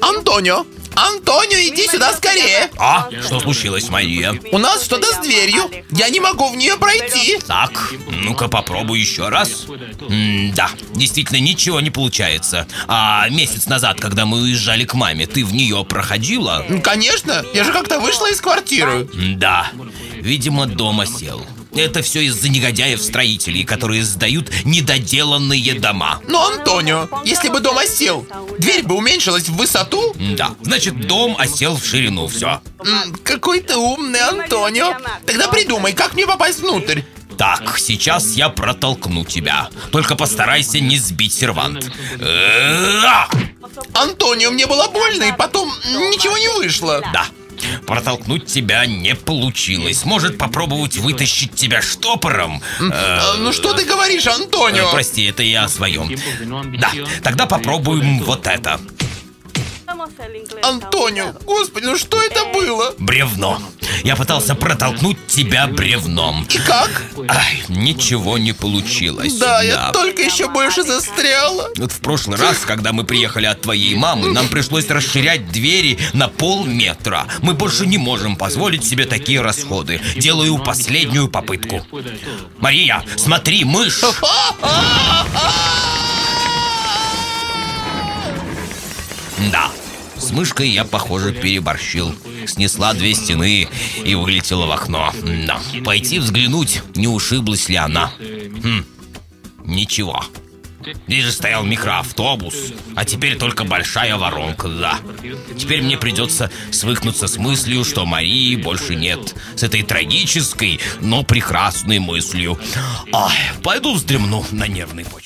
Антонио! Антонио, иди сюда скорее! А? Что случилось, Мария? У нас что-то с дверью. Я не могу в нее пройти. Так, ну-ка попробуй еще раз. М, да, действительно ничего не получается. А месяц назад, когда мы уезжали к маме, ты в нее проходила? Конечно, я же как-то вышла из квартиры. Да, видимо, дома сел. Это все из-за негодяев-строителей, которые сдают недоделанные дома. Но, Антонио, если бы дом осел, дверь бы уменьшилась в высоту. Да, значит, дом осел в ширину, все. Какой ты умный, Антонио. Тогда придумай, как мне попасть внутрь. Так, сейчас я протолкну тебя. Только постарайся не сбить сервант. Антонио, мне было больно, и потом ничего не вышло. Да. Протолкнуть тебя не получилось. Может попробовать вытащить тебя штопором? Э, А, Ну что ты говоришь, э, Антонио? Прости, это я о своем. Да, тогда попробуем вот это. Антонио, господи, ну что это было? Бревно. Я пытался протолкнуть тебя бревном. И как? Ай, ничего не получилось. Да, я только еще больше застряла. Вот в прошлый раз, когда мы приехали от твоей мамы, нам пришлось расширять двери на полметра. Мы больше не можем позволить себе такие расходы. Делаю последнюю попытку. Мария, смотри, мышь! Да, с мышкой я, похоже, переборщил. Снесла две стены и вылетела в окно. Да. Пойти взглянуть, не ушиблась ли она. Хм, ничего. Здесь же стоял микроавтобус, а теперь только большая воронка, да. Теперь мне придется свыкнуться с мыслью, что Марии больше нет. С этой трагической, но прекрасной мыслью. Ай, пойду вздремну на нервной почве.